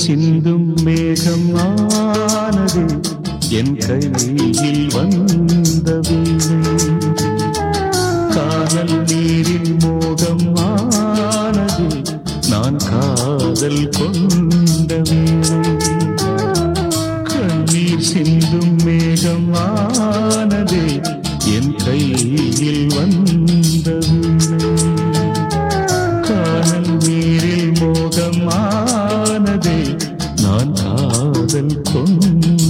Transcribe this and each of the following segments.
சிந்தும் மேகம் ஆனது என் கையில் வந்த வீணை காதல் நீரின் மோகம் ஆனது நான் காதல் கொண்ட வீணை கண்ணீர் சிந்தும் மேகம் ஆனது என் கையில் வந்த வீணை காதல் நீரில் மோகம் ஆனது காதல் கொண்ட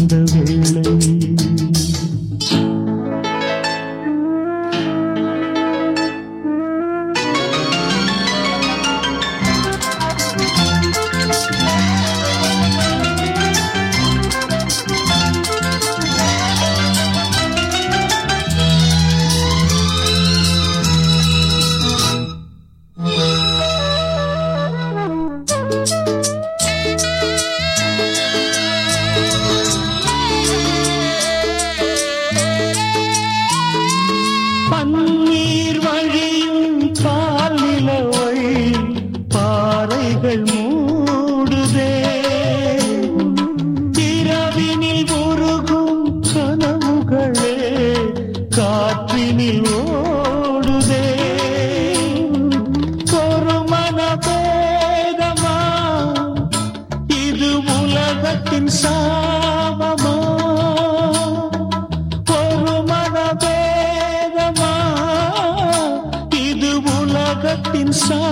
sorry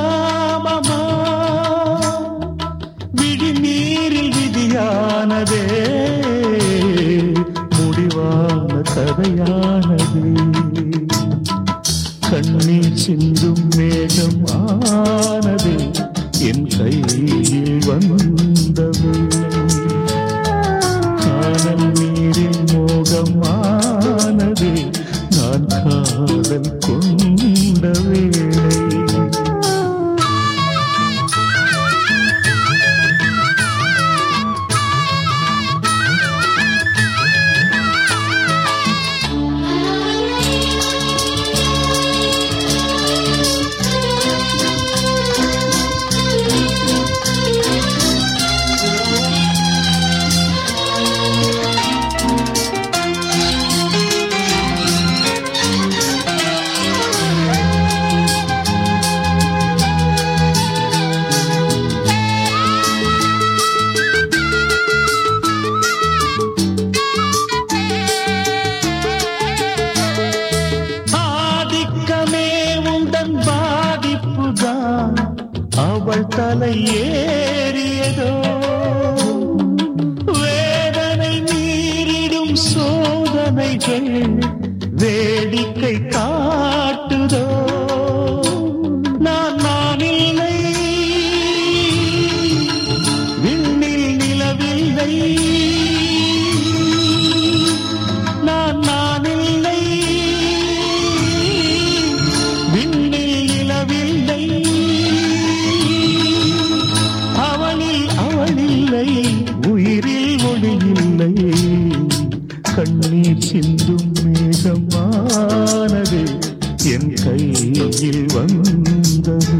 அவள் தலை ஏறியதோ? வேதனை மீறிடும் சோதனைகள் வேடிக்கை காட்டுதோ? நீர் சிந்தும் மேகமானது என் கையில் வந்தது.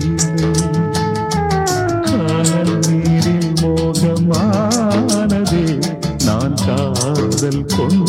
காதல் நீரில் மோகமானது நான் காதல் கொண்டு